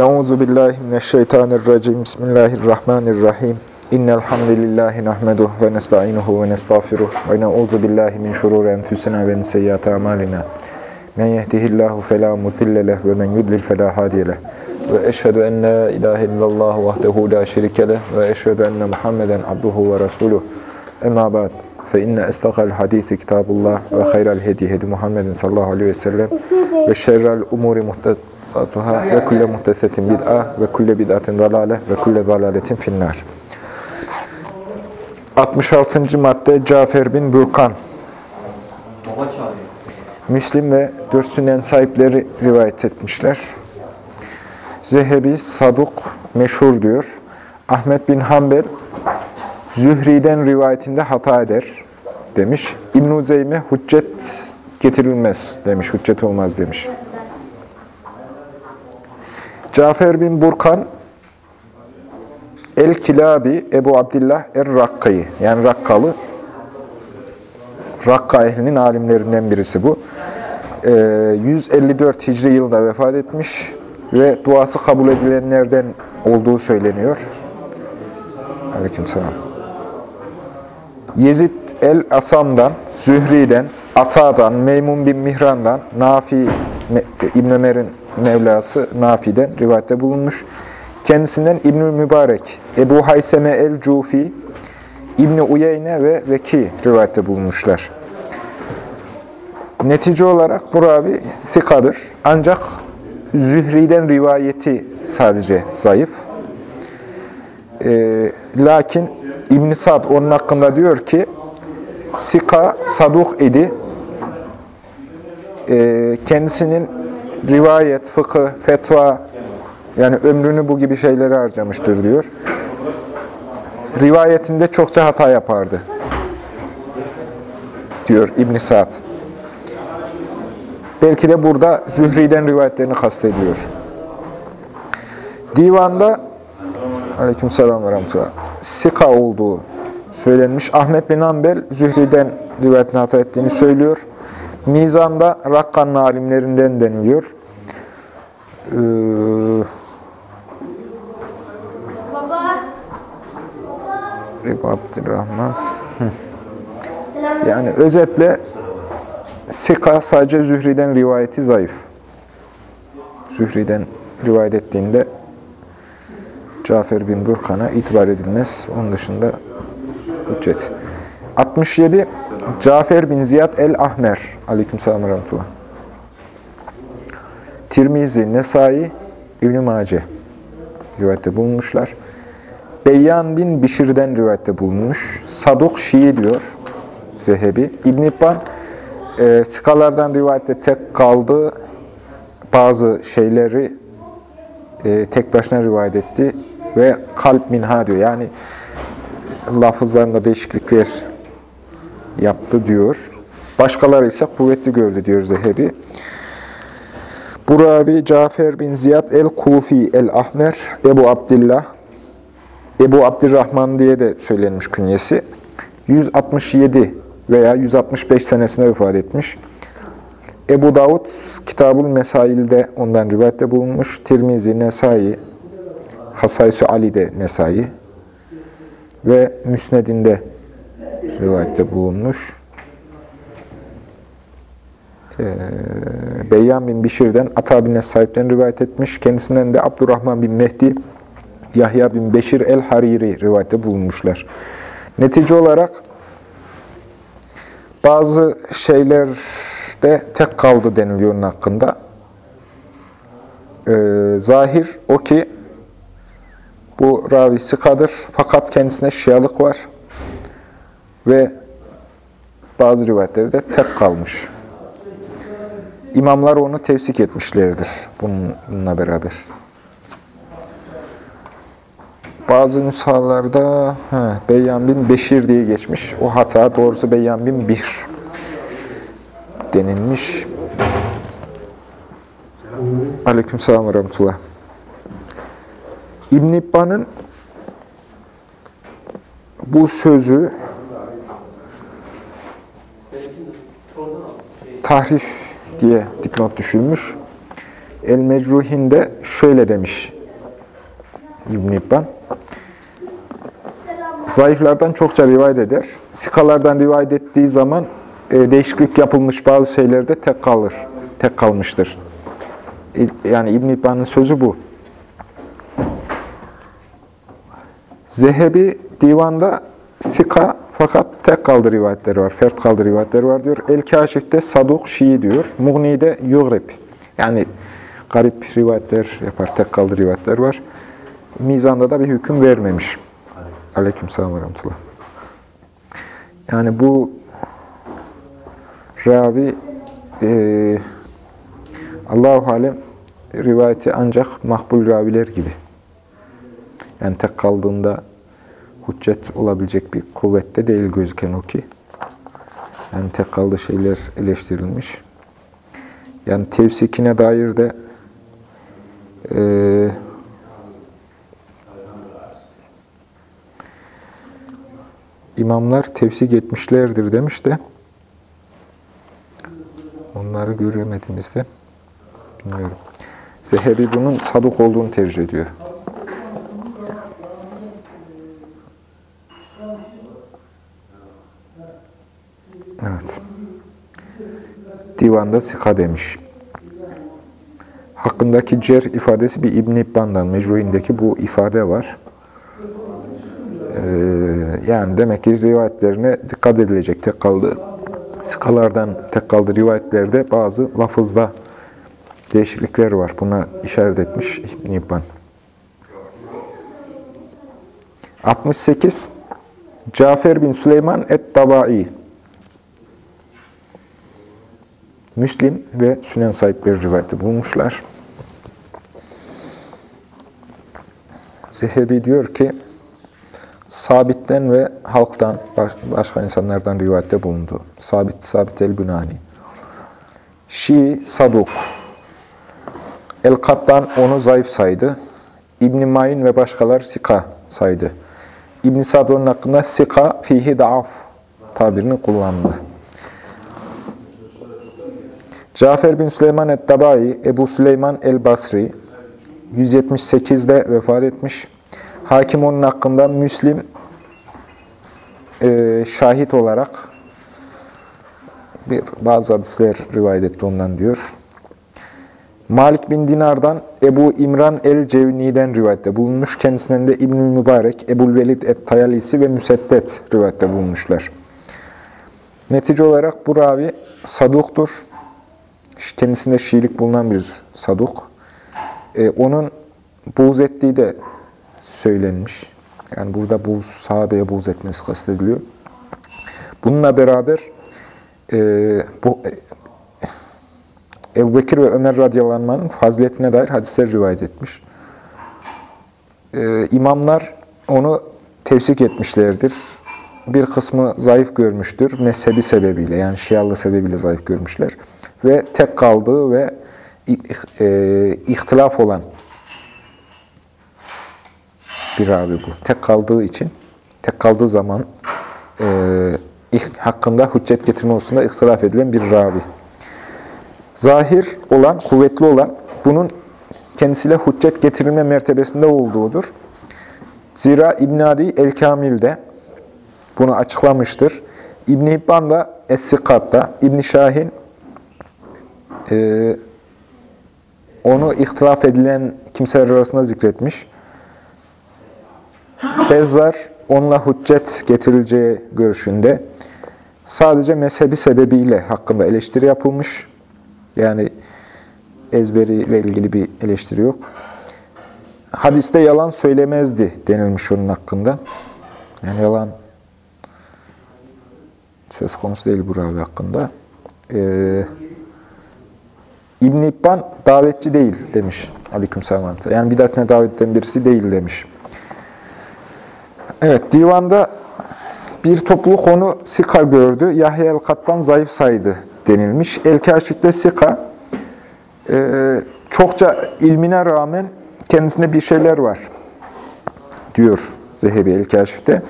Euzu billahi mineşşeytanirracim. Bismillahirrahmanirrahim. İnnel hamdelellahi nahmeduhu ve nestainuhu ve nestağfiruh ve na'udzu billahi min şururi enfusina ve min seyyiati amalina. Men yehdihillahu fela mudille ve men yudlil fela hadiye. Ve eşhedü en la ilahe illallah vahdehu la şerike ve eşhedü enne Muhammeden abduhu ve resuluh. Emma ba'd. Fe inne estaqal hadisi kitabullah ve hayral hedi hedi Muhammedin sallallahu aleyhi ve sellem ve şerrel umuri muhtesatuhâ ve kulle muhtesetin bid'a ve kulle bid'atin dalale ve kulle dalaletin finnâr. 66. madde Cafer bin Burkan. Müslim ve dört sahipleri rivayet etmişler. Zehebi Saduk meşhur diyor. Ahmet bin Hanbel Zühri'den rivayetinde hata eder demiş. İbn-i Zeyme hüccet getirilmez demiş, hüccet olmaz demiş. Cafer bin Burkan El-Kilabi Ebu Abdillah Er-Rakka'yı yani Rakkalı Rakka ehlinin alimlerinden birisi bu. Ee, 154 Hicri yılında vefat etmiş ve duası kabul edilenlerden olduğu söyleniyor. Aleykümselam. Yezid el-Asam'dan, Zühri'den, Ata'dan, Meymun bin Mihran'dan, Nafi, İbn Ömer'in Mevlası Nafi'den rivayette bulunmuş. Kendisinden İbnül Mübarek, Ebu Hayseme el-Cufi, İbni Uyeyne ve Veki rivayette bulunmuşlar. Netice olarak bu ravi sikadır. Ancak Zühri'den rivayeti sadece zayıf. Ee, lakin İbn Sad onun hakkında diyor ki Sika saduk idi. Ee, kendisinin rivayet, fıkıh, fetva yani ömrünü bu gibi şeylere harcamıştır diyor. Rivayetinde çokça hata yapardı. Diyor İbn Sad. Belki de burada Zühri'den rivayetlerini kastediyor. Divanda Aleykümselam ve rahmetullah. Sika olduğu söylenmiş. Ahmet bin Hanbel Zühri'den rivayetini hata ettiğini söylüyor. Mizan'da Rakka'nın alimlerinden deniliyor. Ee, Ebu Abdurrahman. Hı. Yani özetle Sika sadece Zühri'den rivayeti zayıf. Zühri'den rivayet ettiğinde Cafer bin Burkan'a itibar edilmez. Onun dışında hüccet. 67. Cafer bin Ziyad el-Ahmer. Aleykümselam ve rahmetullah. Tirmizi, Nesai, İbn-i Mace rivayette bulunmuşlar. Beyyan bin Bişir'den rivayette bulunmuş. Saduk Şii diyor Zehebi. İbn-i İbban e, sıkalardan rivayette tek kaldı. Bazı şeyleri e, tek başına rivayet etti ve kalp minha diyor. Yani lafızlarında değişiklikler yaptı diyor. Başkaları ise kuvvetli gördü diyor Zehebi. Burabi Cafer bin Ziyad el-Kufi el-Ahmer Ebu Abdillah Ebu Abdirrahman diye de söylenmiş künyesi. 167 veya 165 senesinde vefat etmiş. Ebu Davud Kitabul Mesail'de ondan rivayette bulunmuş. Tirmizi, Nesai, Hasaysu Ali'de Nesai ve Müsned'inde rivayette bulunmuş. Ee, Beyyan bin Bişir'den Ata bin sahipten rivayet etmiş. Kendisinden de Abdurrahman bin Mehdi, Yahya bin Beşir el-Hariri rivayette bulunmuşlar. Netice olarak bazı şeylerde tek kaldı deniliyor onun hakkında. Ee, zahir o ki bu ravi sıkadır fakat kendisine şialık var ve bazı rivayetlerde tek kalmış. İmamlar onu tevsik etmişlerdir bununla beraber. Bazı nüshalarda he, Beyyan bin Beşir diye geçmiş. O hata doğrusu Beyyan bin Bir denilmiş. Aleykümselam ve rahmetullah. İbn İbban'ın bu sözü tahrif diye dipnot düşülmüş. El Mecruhinde şöyle demiş İbn-i İbban. Zayıflardan çokça rivayet eder. Sikalardan rivayet ettiği zaman e, değişiklik yapılmış bazı şeylerde tek kalır. Tek kalmıştır. Yani İbn İbban'ın sözü bu. Zehebi divanda sika fakat tek kaldı rivayetleri var. Fert kaldı rivayetleri var diyor. El-Kaşif'te Saduk Şii diyor. Mughni'de Yugrib. Yani garip rivayetler yapar. Tek kaldı rivayetler var. Mizanda da bir hüküm vermemiş. Aleykümselam ve rahmetullah. Yani bu ravi e, Allahu alem rivayeti ancak makbul raviler gibi. Yani tek kaldığında hüccet olabilecek bir kuvvette değil gözüken o ki. Yani tek kaldığı şeyler eleştirilmiş. Yani tevsikine dair de eee imamlar tevsik etmişlerdir demiş de onları göremediğimizde bilmiyorum. Zehebi bunun saduk olduğunu tercih ediyor. Divanda sika demiş. Hakkındaki cer ifadesi bir İbn İbban'dan, mecruhindeki bu ifade var. Ee, yani demek ki rivayetlerine dikkat edilecek tek kaldı. Sıkalardan tek kaldı rivayetlerde bazı lafızda değişiklikler var. Buna işaret etmiş İbn İbban. 68 Cafer bin Süleyman et-Tabai Müslim ve Sünen sahipleri rivayeti bulmuşlar. Zehebi diyor ki, Sabit'ten ve halktan, baş- başka insanlardan rivayette bulundu. Sabit, Sabit el-Bünani. Şii, Saduk. El-Kattan onu zayıf saydı. İbn-i Mayin ve başkalar Sika saydı. İbn-i hakkında Sika, fihi daaf tabirini kullandı. Cafer bin Süleyman et-Tabai, Ebu Süleyman el-Basri, 178'de vefat etmiş. Hakim onun hakkında Müslim e, şahit olarak bir, bazı hadisler rivayet etti ondan diyor. Malik bin Dinar'dan Ebu İmran el-Cevni'den rivayette bulunmuş. Kendisinden de İbnül Mübarek, Ebul Velid et-Tayalisi ve Müseddet rivayette bulunmuşlar. Netice olarak bu ravi saduktur. Kendisinde Şiilik bulunan bir saduk. Ee, onun buğz ettiği de söylenmiş. Yani burada bu sahabeye buğz etmesi kastediliyor. Bununla beraber e, bu e, Ebu Bekir ve Ömer radıyallahu anh'ın faziletine dair hadisler rivayet etmiş. Ee, imamlar onu tevsik etmişlerdir. Bir kısmı zayıf görmüştür. Mezhebi sebebiyle yani Şialı sebebiyle zayıf görmüşler. Ve tek kaldığı ve e, ihtilaf olan bir ravi bu. Tek kaldığı için, tek kaldığı zaman e, hakkında hüccet getirme hususunda ihtilaf edilen bir ravi. Zahir olan, kuvvetli olan, bunun kendisiyle hüccet getirilme mertebesinde olduğudur. Zira İbn Adi El-Kamil'de bunu açıklamıştır. İbn İbban da Es-Sikat'ta, İbn Şahin e, onu ihtilaf edilen kimseler arasında zikretmiş. Bezzar onunla hüccet getirileceği görüşünde sadece mezhebi sebebiyle hakkında eleştiri yapılmış. Yani ezberiyle ilgili bir eleştiri yok. Hadiste yalan söylemezdi denilmiş onun hakkında. Yani yalan söz konusu değil bu hakkında. Ee, İbn-i İbban davetçi değil demiş. Aleykümselam. Yani bidatine davet eden birisi değil demiş. Evet, divanda bir topluluk onu Sika gördü. Yahya el-Kattan zayıf saydı denilmiş. El-Kaşif'te Sika e, çokça ilmine rağmen kendisinde bir şeyler var diyor Zehebi el-Kaşif'te.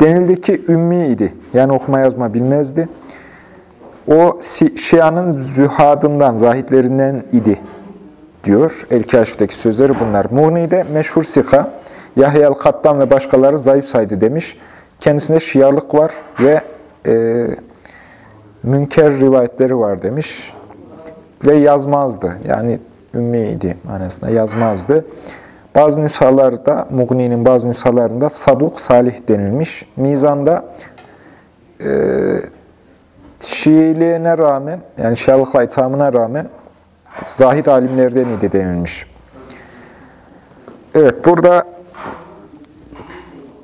Denildi ki ümmi idi. Yani okuma yazma bilmezdi. O Şia'nın zühadından, zahitlerinden idi diyor. El-Kaşif'teki sözleri bunlar. Muğni'de meşhur sika, Yahya el-Kattan ve başkaları zayıf saydı demiş. Kendisinde şiarlık var ve e, münker rivayetleri var demiş. Ve yazmazdı. Yani ümmiydi manasında yazmazdı. Bazı nüshalarda, Mughni'nin bazı nüshalarında Saduk Salih denilmiş. Mizan'da e, Şiiliğine rağmen, yani Şialıkla ithamına rağmen zahid alimlerden idi denilmiş. Evet, burada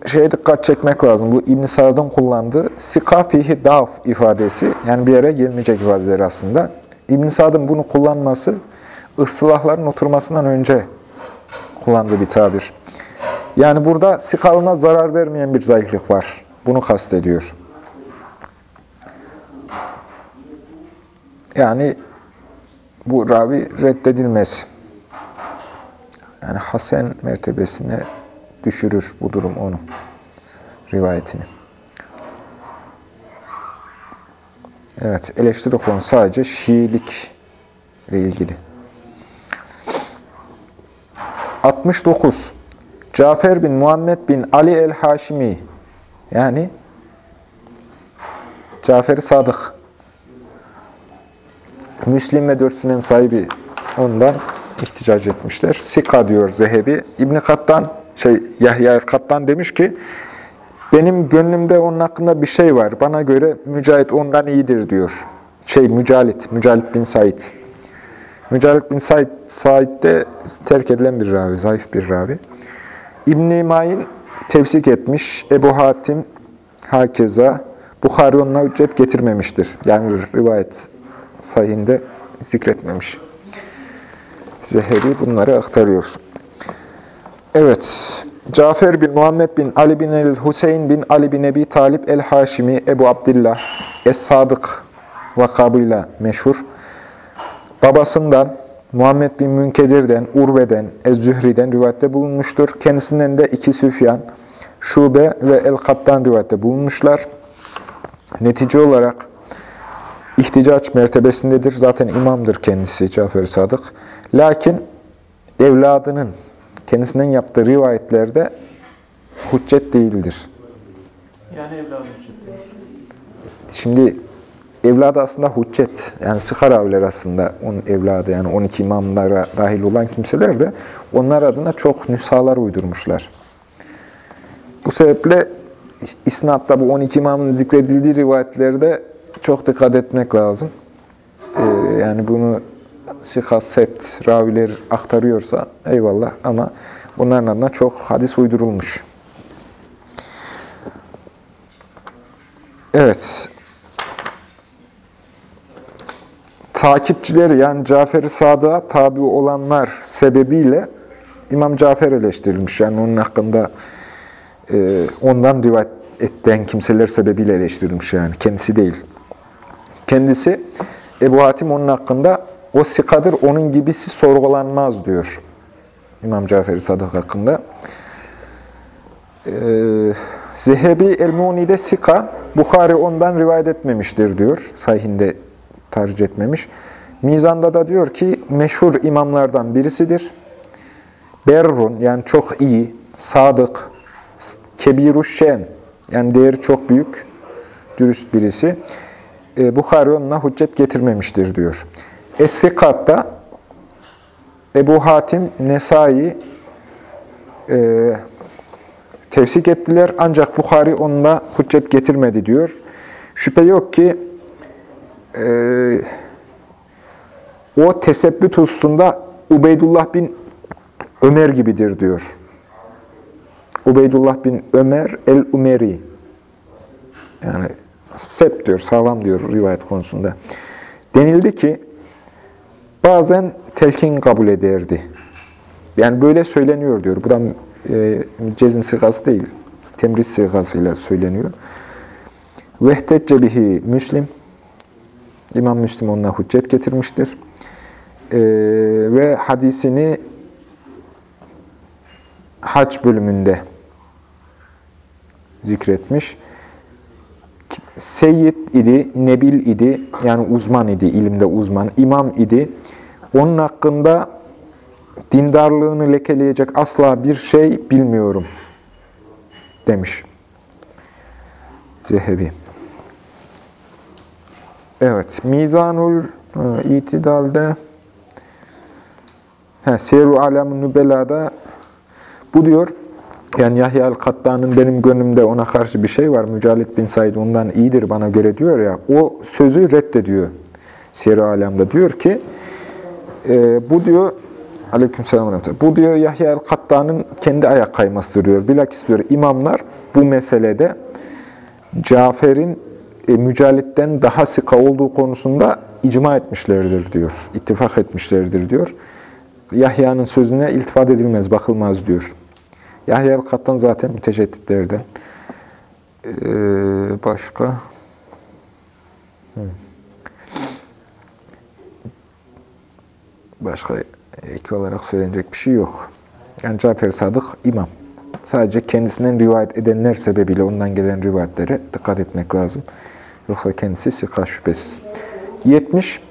şeye dikkat çekmek lazım. Bu İbn Sa'd'ın kullandığı sika fihi daf ifadesi, yani bir yere gelmeyecek ifadeler aslında. İbn Sa'd'ın bunu kullanması, ıslahların oturmasından önce kullandığı bir tabir. Yani burada sikalına zarar vermeyen bir zayıflık var. Bunu kastediyor. Yani bu ravi reddedilmez. Yani Hasan mertebesine düşürür bu durum onu, rivayetini. Evet, eleştiri konu sadece Şiilik ile ilgili. 69. Cafer bin Muhammed bin Ali el-Haşimi yani Cafer-i Sadık Müslim ve dört sahibi ondan ihticac etmişler. Sika diyor Zehebi. İbni Kattan, şey Yahya Kattan demiş ki, benim gönlümde onun hakkında bir şey var. Bana göre Mücahit ondan iyidir diyor. Şey Mücalit, Mücalit bin Said. Mücalit bin Said, Said de terk edilen bir ravi, zayıf bir ravi. İbn-i Mayin tefsik etmiş. Ebu Hatim hakeza Bukhari onunla ücret getirmemiştir. Yani rivayet sayhinde zikretmemiş. Zeheri bunları aktarıyor. Evet, Cafer bin Muhammed bin Ali bin el-Hüseyin bin Ali bin Ebi Talip el-Haşimi Ebu Abdillah Es-Sadık lakabıyla meşhur. Babasından Muhammed bin Münkedir'den, Urve'den, Ez-Zühri'den rivayette bulunmuştur. Kendisinden de iki Süfyan, Şube ve El-Kat'tan rivayette bulunmuşlar. Netice olarak ihticaç mertebesindedir. Zaten imamdır kendisi Cafer Sadık. Lakin evladının kendisinden yaptığı rivayetlerde hüccet değildir. Yani evladı hüccet değil. Şimdi evladı aslında hüccet. Yani sıkar aviler aslında onun evladı. Yani 12 imamlara dahil olan kimseler de onlar adına çok nüshalar uydurmuşlar. Bu sebeple isnatta bu 12 imamın zikredildiği rivayetlerde çok dikkat etmek lazım. Ee, yani bunu sikas, raviler aktarıyorsa eyvallah ama bunların adına çok hadis uydurulmuş. Evet. Takipçileri yani Cafer-i Sadık'a tabi olanlar sebebiyle İmam Cafer eleştirilmiş. Yani onun hakkında e, ondan rivayet etten kimseler sebebiyle eleştirilmiş yani. Kendisi değil. Kendisi Ebu Hatim onun hakkında o sikadır, onun gibisi sorgulanmaz diyor. İmam Cafer-i Sadık hakkında. Ee, Zehebi el-Muni'de sika, Bukhari ondan rivayet etmemiştir diyor. Sahihinde tercih etmemiş. Mizan'da da diyor ki meşhur imamlardan birisidir. Berrun yani çok iyi, sadık, kebiruşşen yani değeri çok büyük, dürüst birisi e, Bukhari onunla hüccet getirmemiştir diyor. Es-Sikat'ta Ebu Hatim, Nesai e, tefsik ettiler ancak Bukhari onunla hüccet getirmedi diyor. Şüphe yok ki e, o tesebbüt hususunda Ubeydullah bin Ömer gibidir diyor. Ubeydullah bin Ömer el-Umeri. Yani sep diyor, sağlam diyor rivayet konusunda. Denildi ki bazen telkin kabul ederdi. Yani böyle söyleniyor diyor. Bu da e, cezim sigası değil. Temriz sigasıyla söyleniyor. Vehtecce bihi Müslim. İmam Müslim onunla hüccet getirmiştir. E, ve hadisini hac bölümünde zikretmiş. Seyyid idi, Nebil idi, yani uzman idi, ilimde uzman, imam idi. Onun hakkında dindarlığını lekeleyecek asla bir şey bilmiyorum demiş. Zehebi. Evet, Mizanul e, İtidal'de Seru Alam-ı Nübela'da bu diyor, yani Yahya el-Katta'nın benim gönlümde ona karşı bir şey var. Mücahit bin Said ondan iyidir bana göre diyor ya. O sözü reddediyor. Siyer-i Alem'de diyor ki e, bu diyor Aleykümselam. Bu diyor Yahya el-Katta'nın kendi ayak kaymasıdır diyor. Bilakis diyor imamlar bu meselede Cafer'in e, Mücahit'ten daha sıka olduğu konusunda icma etmişlerdir diyor. İttifak etmişlerdir diyor. Yahya'nın sözüne iltifat edilmez, bakılmaz diyor. Yahya el-Kattan zaten müteşedditlerden. Ee, başka? Hı. Başka ek olarak söylenecek bir şey yok. Yani Cafer Sadık imam. Sadece kendisinden rivayet edenler sebebiyle ondan gelen rivayetlere dikkat etmek lazım. Yoksa kendisi sika şüphesiz. 70.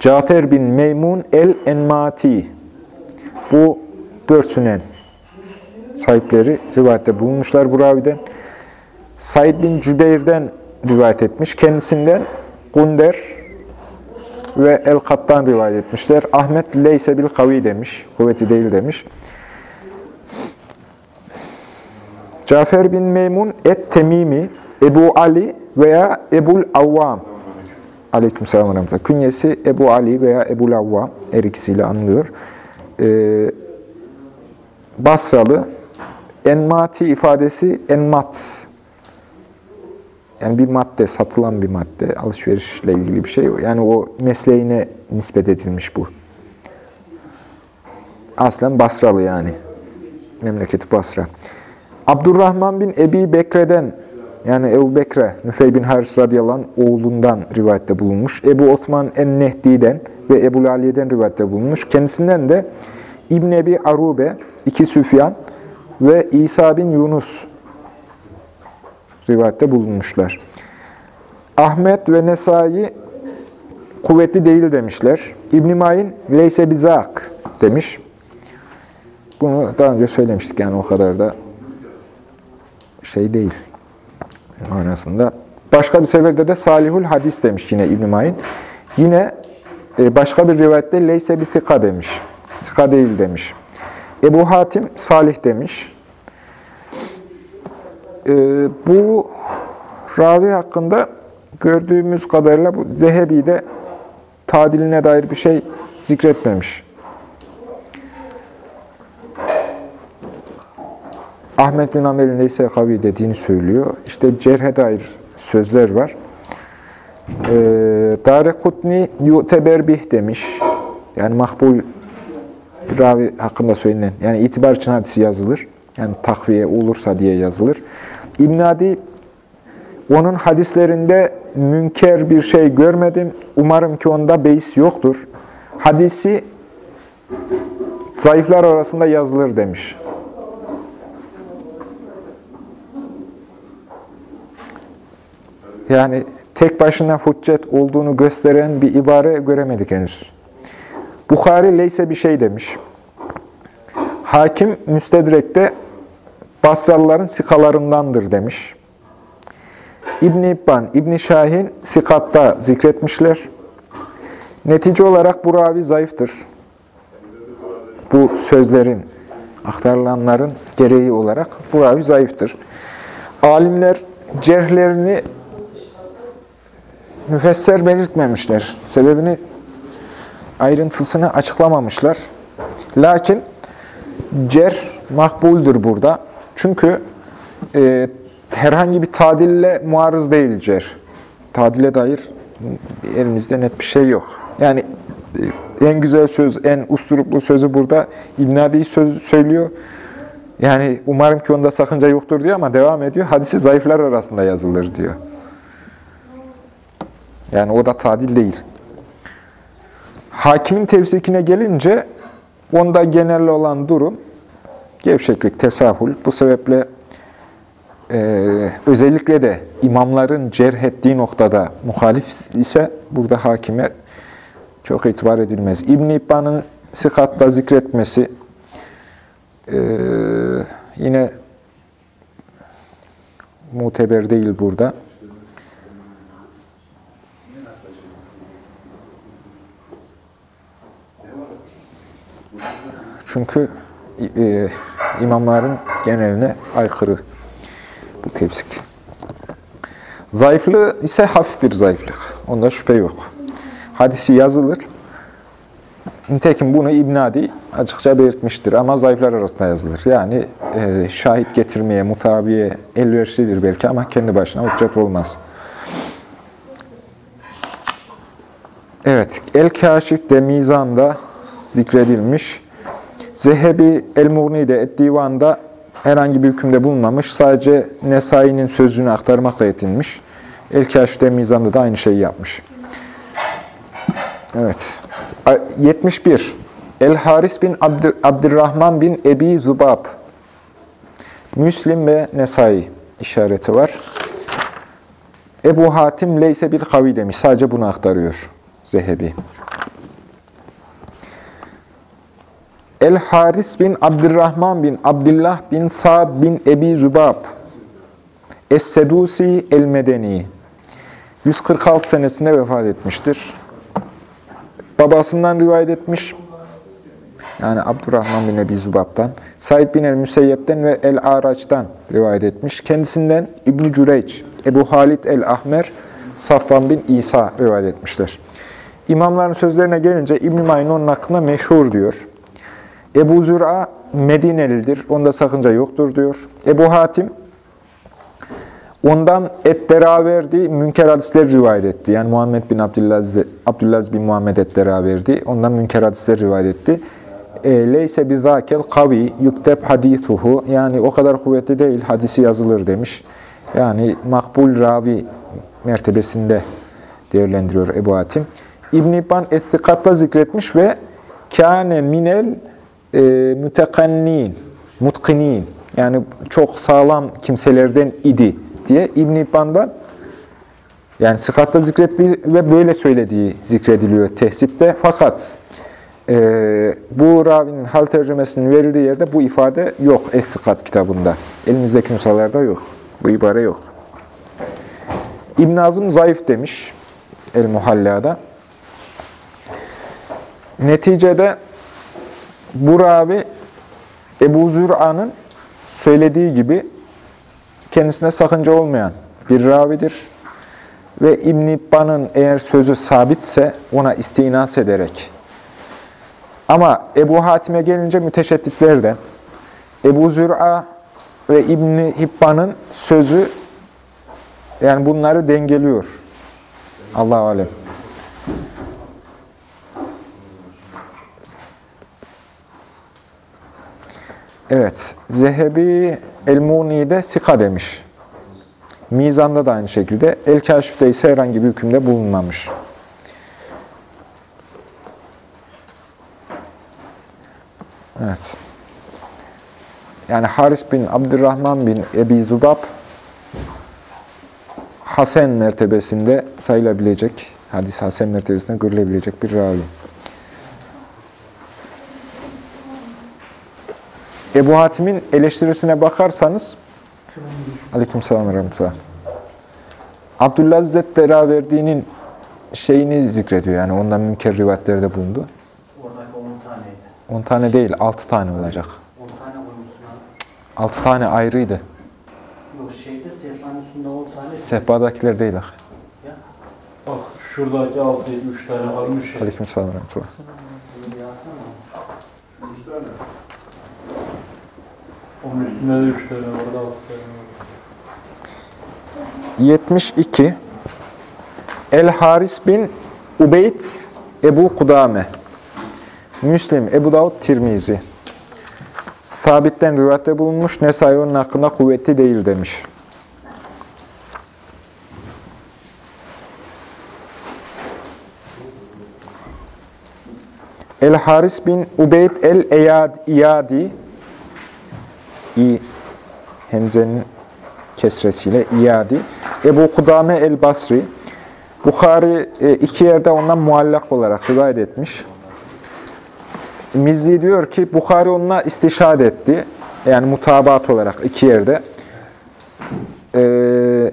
Cafer bin Meymun el-Enmati. Bu dört sünen sahipleri rivayette bulunmuşlar bu raviden. Said bin Cübeyr'den rivayet etmiş. Kendisinden Gunder ve El-Kat'tan rivayet etmişler. Ahmet leyse bil kavi demiş. Kuvveti değil demiş. Cafer bin Meymun et-Temimi, Ebu Ali veya Ebul Avvam. Ve rahmetullah. Künyesi Ebu Ali veya Ebul Avvam. Her ikisiyle anılıyor. Ee, Basralı. Enmati ifadesi enmat. Yani bir madde, satılan bir madde. Alışverişle ilgili bir şey. Yani o mesleğine nispet edilmiş bu. Aslen Basralı yani. Memleketi Basra. Abdurrahman bin Ebi Bekre'den yani Ebu Bekre, Nüfey bin Haris radıyallahu anh, oğlundan rivayette bulunmuş. Ebu Osman en-Nehdi'den ve Ebu Aliye'den rivayette bulunmuş. Kendisinden de İbn Ebi Arube, iki Süfyan ve İsa bin Yunus rivayette bulunmuşlar. Ahmet ve Nesai kuvvetli değil demişler. İbn-i Mayin leyse bizak demiş. Bunu daha önce söylemiştik yani o kadar da şey değil manasında. Başka bir seferde de salihul hadis demiş yine İbn-i Mayin. Yine e, başka bir rivayette leyse bir thika demiş. Sika değil demiş. Ebu Hatim salih demiş. E, bu ravi hakkında gördüğümüz kadarıyla bu Zehebi'de tadiline dair bir şey zikretmemiş. Ahmet bin Amel'in neyse kavi dediğini söylüyor. İşte cerhe dair sözler var. Ee, Dare Kutni yu'teber bih demiş. Yani makbul ravi hakkında söylenen. Yani itibar için hadisi yazılır. Yani takviye olursa diye yazılır. İbn Adi onun hadislerinde münker bir şey görmedim. Umarım ki onda beis yoktur. Hadisi zayıflar arasında yazılır demiş. Yani tek başına hüccet olduğunu gösteren bir ibare göremedik henüz. Bukhari leyse bir şey demiş. Hakim Müstedrek'te Basralıların sikalarındandır demiş. İbn-i İbban, ibn Şahin sikatta zikretmişler. Netice olarak bu ravi zayıftır. Bu sözlerin, aktarılanların gereği olarak bu ravi zayıftır. Alimler cerhlerini müfesser belirtmemişler. Sebebini ayrıntısını açıklamamışlar. Lakin cer makbuldür burada. Çünkü e, herhangi bir tadille muarız değil cer. Tadile dair elimizde net bir şey yok. Yani e, en güzel söz, en usturuplu sözü burada İbn Adi söz söylüyor. Yani umarım ki onda sakınca yoktur diyor ama devam ediyor. Hadisi zayıflar arasında yazılır diyor. Yani o da tadil değil. Hakimin tevsikine gelince onda genel olan durum gevşeklik, tesahül. Bu sebeple e, özellikle de imamların cerh ettiği noktada muhalif ise burada hakime çok itibar edilmez. İbn-i İbban'ın sikatta zikretmesi e, yine muteber değil burada. Çünkü e, imamların geneline aykırı bu tepsik. Zayıflığı ise hafif bir zayıflık. Onda şüphe yok. Hadisi yazılır. Nitekim bunu İbn Adi açıkça belirtmiştir ama zayıflar arasında yazılır. Yani e, şahit getirmeye, mutabiye elverişlidir belki ama kendi başına hüccet olmaz. Evet, El-Kaşif de Mizan'da zikredilmiş. Zehebi El-Mughni'de Et-Divan'da herhangi bir hükümde bulunmamış. Sadece Nesai'nin sözünü aktarmakla yetinmiş. El-Kaşif'te Mizan'da da aynı şeyi yapmış. Evet. 71. El-Haris bin Abd Abdurrahman bin Ebi Zubab. Müslim ve Nesai işareti var. Ebu Hatim leyse bil kavi demiş. Sadece bunu aktarıyor Zehebi. El-Haris bin Abdurrahman bin Abdullah bin Sa'd bin Ebi Zubab. Es-Sedusi el-Medeni. 146 senesinde vefat etmiştir. Babasından rivayet etmiş. Yani Abdurrahman bin Ebi Zubab'dan. Said bin el-Müseyyep'ten ve el-Araç'tan rivayet etmiş. Kendisinden İbn-i Ebu Halid el-Ahmer, Safvan bin İsa rivayet etmişler. İmamların sözlerine gelince İbn-i onun hakkında meşhur diyor. Ebu Zür'a Medinelidir. Onda sakınca yoktur diyor. Ebu Hatim ondan et-Deraverdi münker hadisler rivayet etti. Yani Muhammed bin Abdülaziz, Abdülaziz bin Muhammed et-Deraverdi ondan münker hadisler rivayet etti. E, Leyse bizakel kavi yukteb hadithuhu yani o kadar kuvvetli değil hadisi yazılır demiş. Yani makbul ravi mertebesinde değerlendiriyor Ebu Hatim. İbn-i İbban zikretmiş ve kâne minel e, mütekannin, mutkinin yani çok sağlam kimselerden idi diye İbn-i İbban'dan yani sıkatta zikrettiği ve böyle söylediği zikrediliyor tehsipte. Fakat e, bu ravinin hal tercümesinin verildiği yerde bu ifade yok Es-Sıkat kitabında. Elimizdeki nüshalarda yok. Bu ibare yok. İbn Azım zayıf demiş El-Muhalla'da. Neticede bu ravi Ebu Zür'a'nın söylediği gibi kendisine sakınca olmayan bir ravidir. Ve İbn-i İbban'ın eğer sözü sabitse ona istinas ederek. Ama Ebu Hatim'e gelince müteşedditlerden Ebu Zür'a ve İbn-i İbban'ın sözü yani bunları dengeliyor. Allah alem. Evet. Zehebi El-Muni'de Sika demiş. Mizan'da da aynı şekilde. El-Kaşif'te ise herhangi bir hükümde bulunmamış. Evet. Yani Haris bin Abdurrahman bin Ebi Zubab Hasen mertebesinde sayılabilecek, hadis Hasen mertebesinde görülebilecek bir ravi. Ebu Hatim'in eleştirisine bakarsanız Aleyküm selam ve rahmetullah. Abdullah Zettera verdiğinin şeyini zikrediyor. Yani ondan münker rivayetlerde bulundu. Oradaki 10 taneydi. 10 tane değil, 6 tane olacak. 10 tane koymuşsun abi. 6 tane ayrıydı. Yok şeyde sehpanın üstünde 10 tane. Sehpadakiler değil. ah. Ya. Bak şuradaki 6 3 tane kalmış. Aleyküm selam ve rahmetullah. Bunu bir alsana. 3 tane. Onun üstünde de 3 tane orada 6 tane var. 72 El-Haris bin Ubeyd Ebu Kudame Müslim, Ebu Davud, Tirmizi Sabitten rivayette bulunmuş, Nesai onun hakkında kuvvetli değil demiş. El-Haris bin Ubeyd el-İyadi İ Hemze'nin kesresiyle İyadi. Ebu Kudame el-Basri. Bukhari e, iki yerde ondan muallak olarak rivayet etmiş. Mizzi diyor ki Bukhari onunla istişhad etti. Yani mutabat olarak iki yerde. Ee,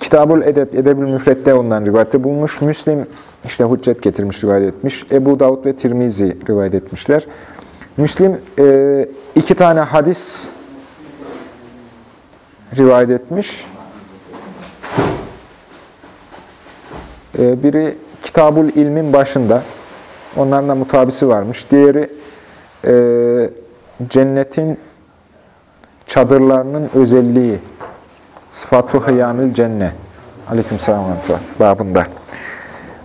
Kitabul Edeb, Edebül Müfret'te ondan rivayette bulmuş. Müslim işte hüccet getirmiş, rivayet etmiş. Ebu Davud ve Tirmizi rivayet etmişler. Müslim e, iki tane hadis rivayet etmiş. E, biri Kitabul İlmin başında. Onların da mutabisi varmış. Diğeri e, cennetin çadırlarının özelliği. Sıfatu hıyamil cenne. Aleyküm selam babında.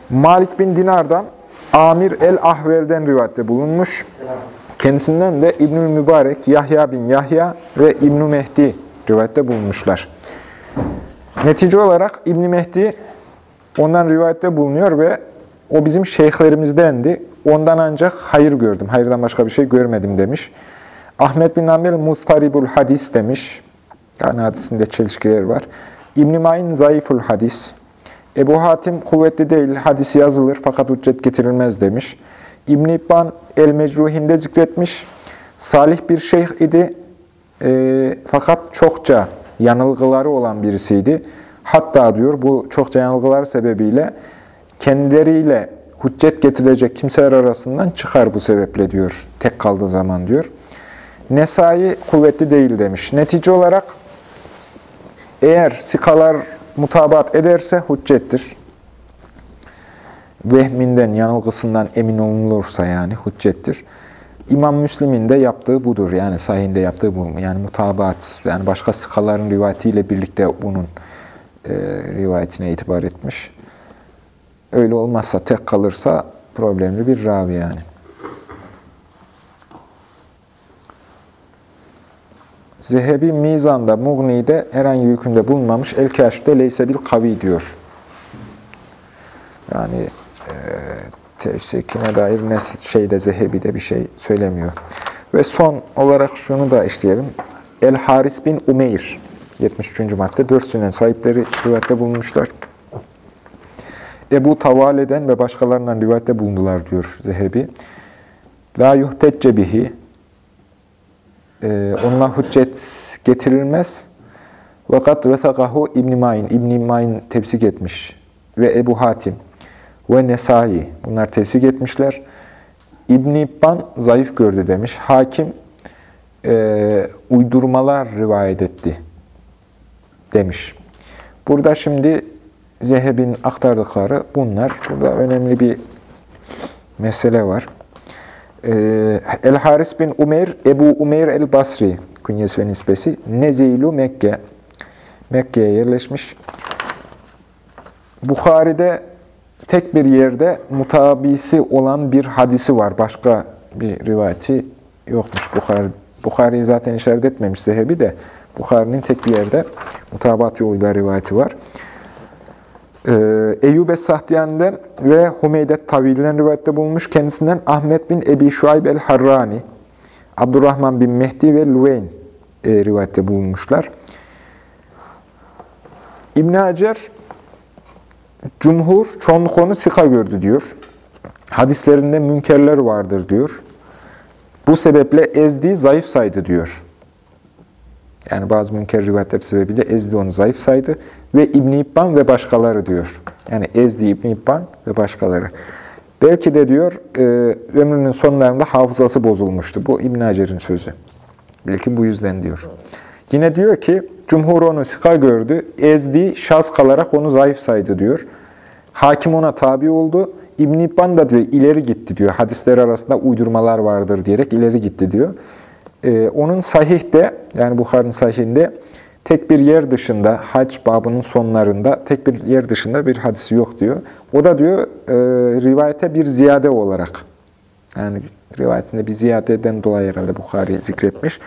Malik bin Dinar'dan Amir el-Ahvel'den rivayette bulunmuş. Kendisinden de İbnül Mübarek, Yahya bin Yahya ve İbnü Mehdi rivayette bulunmuşlar. Netice olarak İbn Mehdi ondan rivayette bulunuyor ve o bizim şeyhlerimizdendi. Ondan ancak hayır gördüm. Hayırdan başka bir şey görmedim demiş. Ahmet bin Amel Mustaribul Hadis demiş. Yani hadisinde çelişkiler var. İbn-i Mayn zayıful hadis. Ebu Hatim kuvvetli değil, hadis yazılır fakat hüccet getirilmez demiş. İbn-i İbban el-Mecruhinde zikretmiş. Salih bir şeyh idi e, fakat çokça yanılgıları olan birisiydi. Hatta diyor bu çokça yanılgılar sebebiyle kendileriyle hüccet getirecek kimseler arasından çıkar bu sebeple diyor. Tek kaldığı zaman diyor. Nesai kuvvetli değil demiş. Netice olarak eğer sikalar mutabat ederse hüccettir. Vehminden, yanılgısından emin olunursa yani hüccettir. İmam Müslim'in de yaptığı budur. Yani sahinde yaptığı bu. Yani mutabat, yani başka sıkaların rivayetiyle birlikte bunun e, rivayetine itibar etmiş. Öyle olmazsa, tek kalırsa problemli bir ravi yani. Zehebi Mizan'da, Mughni'de herhangi bir hükümde bulunmamış. El-Kaşif'te leyse bil kavi diyor. Yani e, tevsikine dair ne şeyde Zehebi'de bir şey söylemiyor. Ve son olarak şunu da işleyelim. El-Haris bin Umeyr, 73. madde, dört sünen sahipleri rivayette bulunmuşlar. Ebu Tavale'den ve başkalarından rivayette bulundular diyor Zehebi. La yuhtecce bihi, e, onunla hüccet getirilmez. Vakat vesakahu İbn-i Mayn, İbn-i tefsik etmiş. Ve Ebu Hatim ve Nesai, bunlar tefsik etmişler. İbn-i İbban zayıf gördü demiş. Hakim e, uydurmalar rivayet etti demiş. Burada şimdi Zeheb'in aktardıkları bunlar. Burada önemli bir mesele var. Ee, El-Haris bin Umeyr, Ebu Umeyr el-Basri künyesi ve nispesi. Nezilu Mekke. Mekke'ye yerleşmiş. Bukhari'de tek bir yerde mutabisi olan bir hadisi var. Başka bir rivayeti yokmuş Bukhari. Bukhari'yi zaten işaret etmemiş Zehebi de. Bukhari'nin tek bir yerde mutabat yoluyla rivayeti var. Ee, Eyyub Es-Sahtiyan'den ve Hümeydet Tavil'den rivayette bulunmuş. Kendisinden Ahmet bin Ebi Şuayb el-Harrani, Abdurrahman bin Mehdi ve Luveyn e, rivayette bulunmuşlar. İbn Hacer Cumhur çoğunluk onu sika gördü diyor. Hadislerinde münkerler vardır diyor. Bu sebeple ezdi zayıf saydı diyor. Yani bazı münker rivayetler sebebiyle Ezdi onu zayıf saydı. Ve İbn İbban ve başkaları diyor. Yani Ezdi, İbn İbban ve başkaları. Belki de diyor e, ömrünün sonlarında hafızası bozulmuştu. Bu İbn Hacer'in sözü. Belki bu yüzden diyor. Yine diyor ki Cumhur onu sika gördü. Ezdi şaz kalarak onu zayıf saydı diyor. Hakim ona tabi oldu. İbn İbban da diyor ileri gitti diyor. Hadisler arasında uydurmalar vardır diyerek ileri gitti diyor. Ee, onun sahihde, yani Bukhari'nin sahihinde tek bir yer dışında, hac babının sonlarında tek bir yer dışında bir hadisi yok diyor. O da diyor e, rivayete bir ziyade olarak, yani rivayetinde bir ziyadeden dolayı herhalde Bukhari zikretmiş.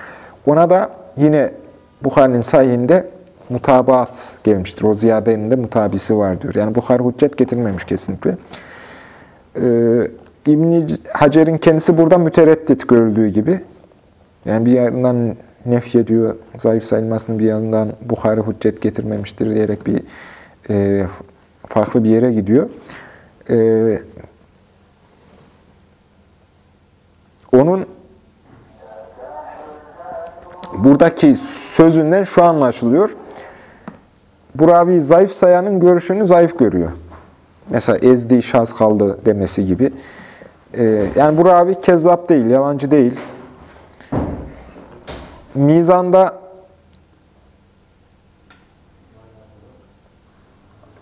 Ona da yine Bukhari'nin sahihinde mutabaat gelmiştir. O ziyadenin de mutabisi var diyor. Yani Bukhari hüccet getirmemiş kesinlikle. Ee, İbn-i Hacer'in kendisi burada mütereddit görüldüğü gibi. Yani bir yandan nef ediyor, zayıf sayılmasını bir yandan Bukhari hüccet getirmemiştir diyerek bir e, farklı bir yere gidiyor. E, onun buradaki sözünden şu anlaşılıyor. Bu ravi zayıf sayanın görüşünü zayıf görüyor. Mesela ezdi şaz kaldı demesi gibi. Ee, yani bu ravi kezzap değil, yalancı değil. Mizanda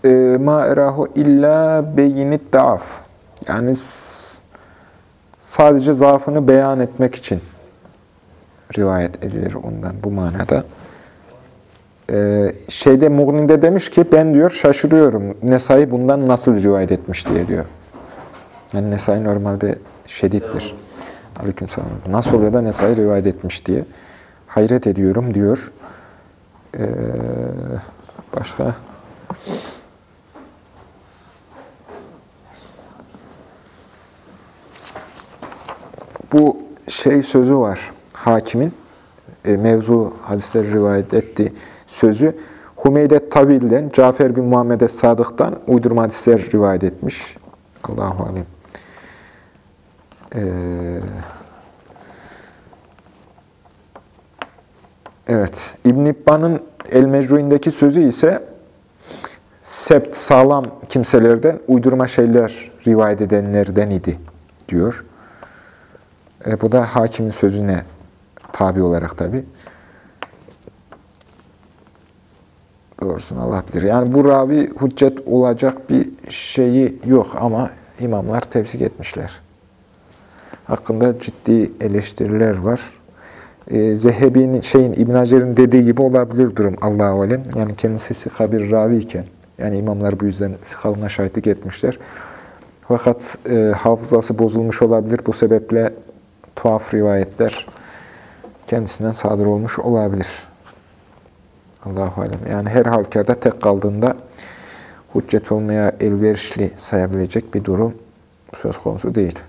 e, ma erahu illa beyinit daaf. Yani sadece zaafını beyan etmek için rivayet edilir ondan bu manada. Ee, şeyde Mughni'de demiş ki ben diyor şaşırıyorum Nesai bundan nasıl rivayet etmiş diye diyor. Yani Nesai normalde şedittir. Aleykümselam. Nasıl oluyor da Nesai rivayet etmiş diye. Hayret ediyorum diyor. Ee, başka? Bu şey sözü var. Hakimin e, mevzu hadisleri rivayet ettiği sözü Hümeyde Tabil'den, Cafer bin Muhammed'e Sadık'tan uydurma hadisler rivayet etmiş. Allahu alem. Ee, evet. İbn İbban'ın El Mecru'indeki sözü ise sept, sağlam kimselerden uydurma şeyler rivayet edenlerden idi diyor. E, bu da hakimin sözüne tabi olarak tabi. Doğrusunu Allah bilir. Yani bu ravi hüccet olacak bir şeyi yok ama imamlar tefsik etmişler. Hakkında ciddi eleştiriler var. E, Zehebi'nin, şeyin, İbn Hacer'in dediği gibi olabilir durum Allahu alem. Yani kendisi sika bir ravi iken, yani imamlar bu yüzden sikalına şahitlik etmişler. Fakat e, hafızası bozulmuş olabilir. Bu sebeple tuhaf rivayetler kendisinden sadır olmuş olabilir. Allahu alem. Yani her halükarda tek kaldığında hüccet olmaya elverişli sayabilecek bir durum söz konusu değil.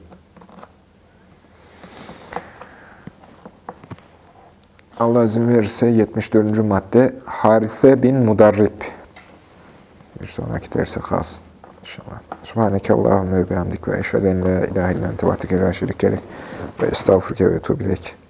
Allah izin verirse 74. madde Harife bin Mudarrib. Bir sonraki derse kalsın. İnşallah. Subhaneke Allahümme ve bihamdik ve eşhedü en la ilahe illan tevatike la ve estağfurke ve etubilek.